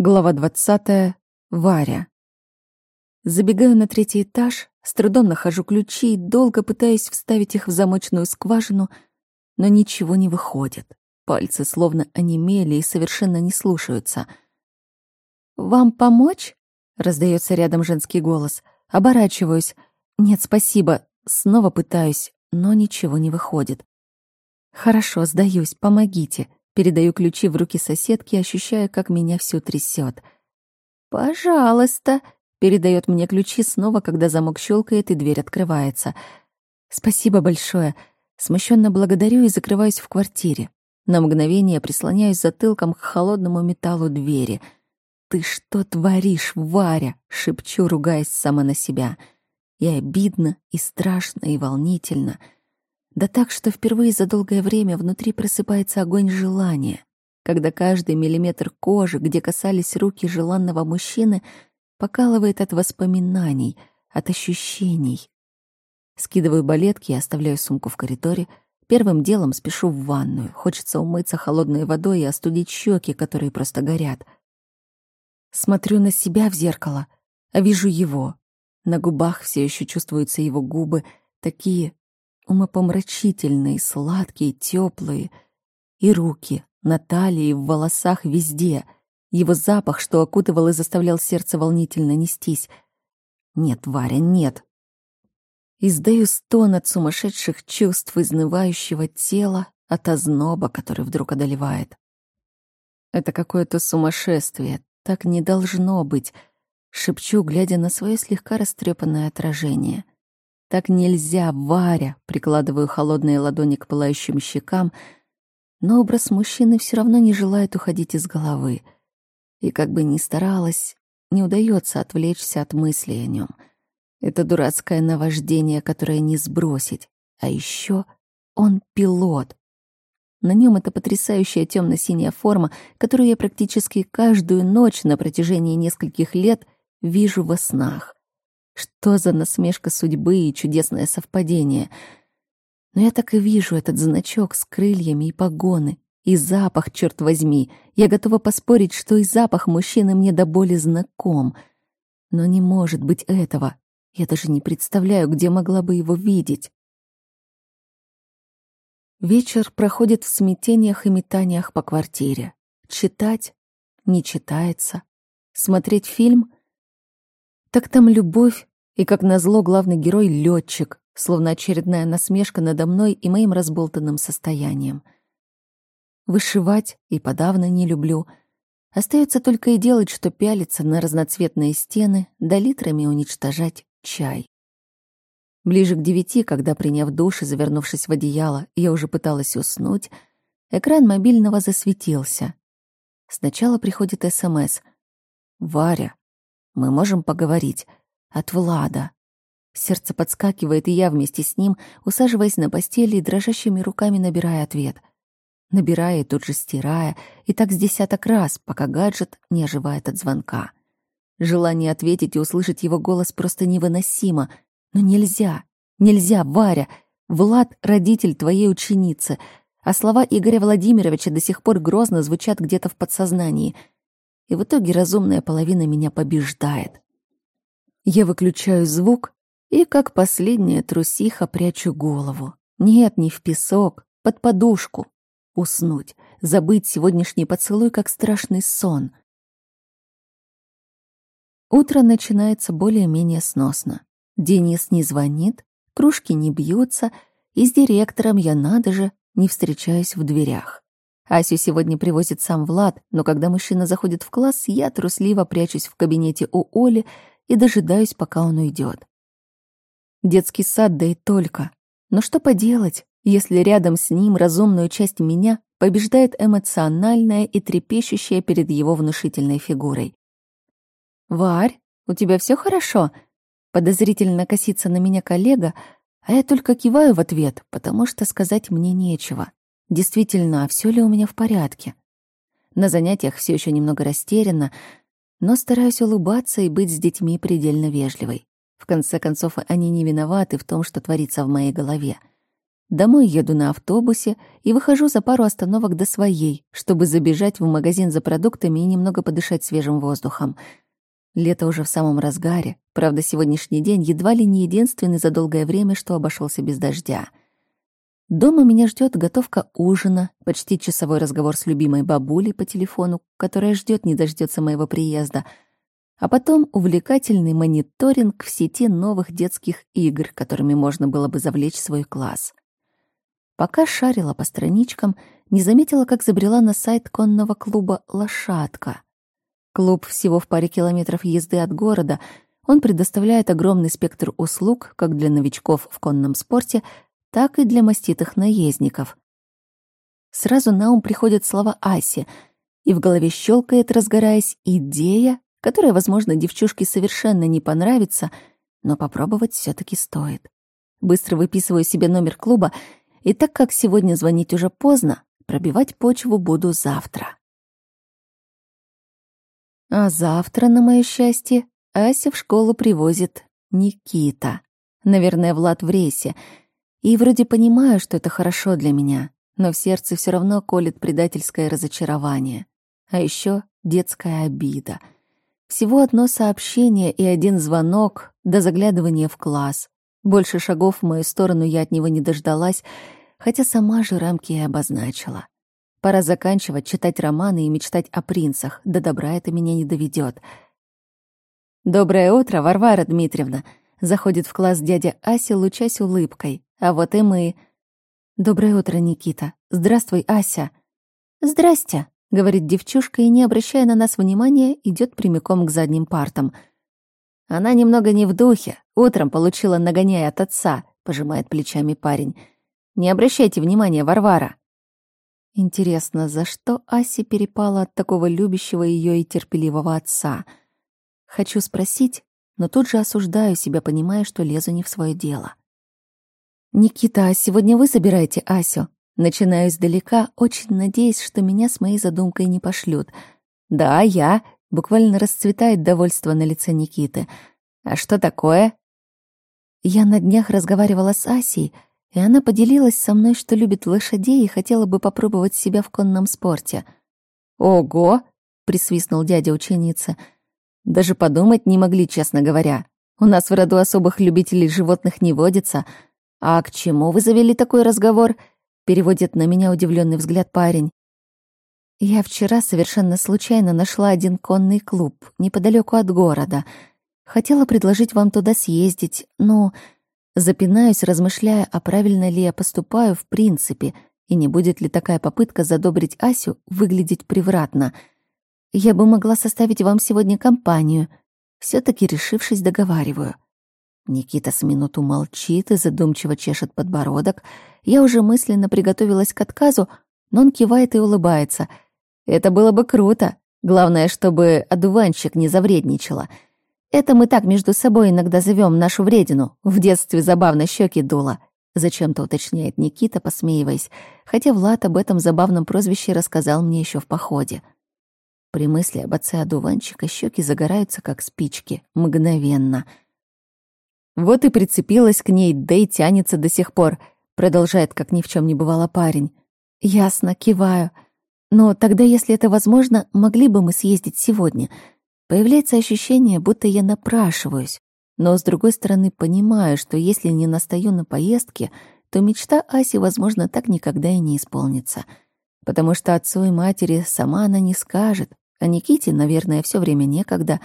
Глава двадцатая. Варя. Забегаю на третий этаж, с трудом нахожу ключи и долго пытаюсь вставить их в замочную скважину, но ничего не выходит. Пальцы словно онемели и совершенно не слушаются. «Вам помочь?» — раздается рядом женский голос. Оборачиваюсь. «Нет, спасибо». Снова пытаюсь, но ничего не выходит. «Хорошо, сдаюсь, помогите», Передаю ключи в руки соседки, ощущая, как меня всё трясёт. «Пожалуйста», — передает мне ключи снова, когда замок щелкает и дверь открывается. «Спасибо большое». Смущенно благодарю и закрываюсь в квартире. На мгновение прислоняюсь затылком к холодному металлу двери. «Ты что творишь, Варя?» — шепчу, ругаясь сама на себя. И обидно, и страшно, и волнительно — да так, что впервые за долгое время внутри просыпается огонь желания, когда каждый миллиметр кожи, где касались руки желанного мужчины, покалывает от воспоминаний, от ощущений. Скидываю балетки и оставляю сумку в коридоре. Первым делом спешу в ванную. Хочется умыться холодной водой и остудить щеки, которые просто горят. Смотрю на себя в зеркало, а вижу его. На губах все еще чувствуются его губы, такие умопомрачительные, сладкие, теплые, и руки на талии, в волосах, везде. Его запах, что окутывал и заставлял сердце волнительно нестись. Нет, Варя, нет. Издаю стон от сумасшедших чувств изнывающего тела, от озноба, который вдруг одолевает. Это какое-то сумасшествие, так не должно быть, шепчу, глядя на свое слегка растрепанное отражение — так нельзя, Варя, прикладываю холодные ладони к пылающим щекам, но образ мужчины все равно не желает уходить из головы. И как бы ни старалась, не удается отвлечься от мыслей о нем. Это дурацкое наваждение, которое не сбросить. А еще он пилот. На нем эта потрясающая темно-синяя форма, которую я практически каждую ночь на протяжении нескольких лет вижу во снах. Что за насмешка судьбы и чудесное совпадение. Но я так и вижу этот значок с крыльями и погоны. И запах, черт возьми. Я готова поспорить, что и запах мужчины мне до боли знаком. Но не может быть этого. Я даже не представляю, где могла бы его видеть. Вечер проходит в смятениях и метаниях по квартире. Читать не читается. Смотреть фильм так там любовь, и, как назло, главный герой — летчик, словно очередная насмешка надо мной и моим разболтанным состоянием. Вышивать и подавно не люблю. Остается только и делать, что пялиться на разноцветные стены, да литрами уничтожать чай. Ближе к девяти, когда, приняв душ и завернувшись в одеяло, я уже пыталась уснуть, экран мобильного засветился. Сначала приходит СМС. «Варя, мы можем поговорить. От Влада. Сердце подскакивает, и я вместе с ним, усаживаясь на постели и дрожащими руками набирая ответ. Набирая и тут же стирая, и так с десяток раз, пока гаджет не оживает от звонка. Желание ответить и услышать его голос просто невыносимо. Но нельзя, нельзя, Варя. Влад — родитель твоей ученицы, а слова Игоря Владимировича до сих пор грозно звучат где-то в подсознании — и в итоге разумная половина меня побеждает. Я выключаю звук и, как последняя трусиха, прячу голову. Нет, не в песок, под подушку. Уснуть, забыть сегодняшний поцелуй, как страшный сон. Утро начинается более-менее сносно. Денис не звонит, кружки не бьются, и с директором я, надо же, не встречаюсь в дверях. Асю сегодня привозит сам Влад, но когда мужчина заходит в класс, я трусливо прячусь в кабинете у Оли и дожидаюсь, пока он уйдет. Детский сад, да и только. Но что поделать, если рядом с ним разумную часть меня побеждает эмоциональная и трепещущая перед его внушительной фигурой. «Варь, у тебя все хорошо?» Подозрительно косится на меня коллега, а я только киваю в ответ, потому что сказать мне нечего. Действительно, а все ли у меня в порядке? На занятиях все еще немного растеряна, но стараюсь улыбаться и быть с детьми предельно вежливой. В конце концов, они не виноваты в том, что творится в моей голове. Домой еду на автобусе и выхожу за пару остановок до своей, чтобы забежать в магазин за продуктами и немного подышать свежим воздухом. Лето уже в самом разгаре, правда, сегодняшний день едва ли не единственный за долгое время, что обошелся без дождя. Дома меня ждет готовка ужина, почти часовой разговор с любимой бабулей по телефону, которая ждет не дождется моего приезда, а потом увлекательный мониторинг в сети новых детских игр, которыми можно было бы завлечь свой класс. Пока шарила по страничкам, не заметила, как забрела на сайт конного клуба «Лошадка». Клуб всего в паре километров езды от города. Он предоставляет огромный спектр услуг как для новичков в конном спорте, так и для маститых наездников. Сразу на ум приходят слова Аси, и в голове щелкает, разгораясь, идея, которая, возможно, девчушке совершенно не понравится, но попробовать все таки стоит. Быстро выписываю себе номер клуба и так как сегодня звонить уже поздно, пробивать почву буду завтра. А завтра, на мое счастье, Ася в школу привозит Никита. Наверное, Влад в рейсе. И вроде понимаю, что это хорошо для меня, но в сердце все равно колет предательское разочарование. А еще детская обида. Всего одно сообщение и один звонок до заглядывания в класс. Больше шагов в мою сторону я от него не дождалась, хотя сама же рамки и обозначила. Пора заканчивать читать романы и мечтать о принцах, до добра это меня не доведет. «Доброе утро, Варвара Дмитриевна!» Заходит в класс дядя Ася, лучась улыбкой. «А вот и мы!» «Доброе утро, Никита! Здравствуй, Ася!» «Здрасте!» — говорит девчушка и, не обращая на нас внимания, идет прямиком к задним партам — она немного не в духе. Утром получила нагоняй от отца, пожимает плечами парень. Не обращайте внимания, Варвара. Интересно, за что Асе перепала от такого любящего ее и терпеливого отца? Хочу спросить, но тут же осуждаю себя, понимая, что лезу не в свое дело. «Никита, а сегодня вы забираете Асю?» Начинаю издалека, очень надеясь, что меня с моей задумкой не пошлют. «Да, я», Буквально расцветает довольство на лице Никиты. «А что такое?» Я на днях разговаривала с Асей, и она поделилась со мной, что любит лошадей и хотела бы попробовать себя в конном спорте. «Ого!» — присвистнул дядя ученицы. «Даже подумать не могли, честно говоря. У нас в роду особых любителей животных не водится. А к чему вы завели такой разговор?» — переводит на меня удивленный взгляд парень. Я вчера совершенно случайно нашла один конный клуб неподалеку от города. Хотела предложить вам туда съездить, но запинаюсь, размышляя, а правильно ли я поступаю в принципе, и не будет ли такая попытка задобрить Асю выглядеть превратно. Я бы могла составить вам сегодня компанию. все таки решившись, договариваю. Никита с минуту молчит и задумчиво чешет подбородок. Я уже мысленно приготовилась к отказу, но он кивает и улыбается — это было бы круто. Главное, чтобы одуванчик не завредничала. Это мы так между собой иногда зовем нашу вредину. В детстве забавно щеки дуло. Зачем-то уточняет Никита, посмеиваясь, хотя Влад об этом забавном прозвище рассказал мне еще в походе. При мысли об отце одуванчика щеки загораются, как спички, мгновенно. Вот и прицепилась к ней, да и тянется до сих пор, продолжает, как ни в чем не бывало парень. Ясно, киваю. Но тогда, если это возможно, могли бы мы съездить сегодня. Появляется ощущение, будто я напрашиваюсь. Но, с другой стороны, понимаю, что если не настаю на поездке, то мечта Аси, возможно, так никогда и не исполнится. Потому что отцу и матери сама она не скажет, а Никите, наверное, все время некогда.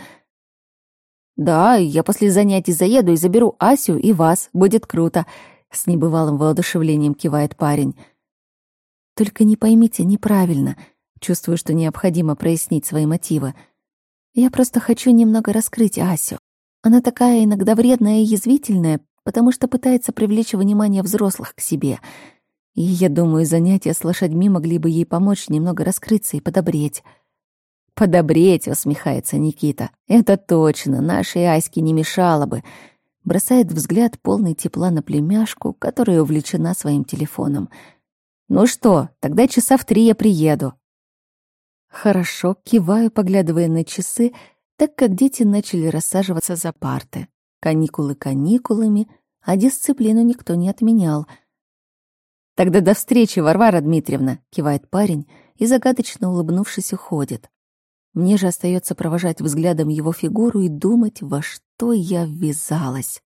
«Да, я после занятий заеду и заберу Асю и вас, будет круто», — с небывалым воодушевлением кивает парень. Только не поймите неправильно. Чувствую, что необходимо прояснить свои мотивы. Я просто хочу немного раскрыть Асю. Она такая иногда вредная и язвительная, потому что пытается привлечь внимание взрослых к себе. И я думаю, занятия с лошадьми могли бы ей помочь немного раскрыться и подобреть. «Подобреть», — усмехается Никита. «Это точно, нашей Аське не мешало бы». Бросает взгляд полный тепла на племяшку, которая увлечена своим телефоном — «Ну что, тогда часа в три я приеду». Хорошо, киваю, поглядывая на часы, так как дети начали рассаживаться за парты. Каникулы каникулами, а дисциплину никто не отменял. Тогда до встречи, Варвара Дмитриевна, кивает парень и загадочно улыбнувшись уходит. Мне же остается провожать взглядом его фигуру и думать, во что я ввязалась.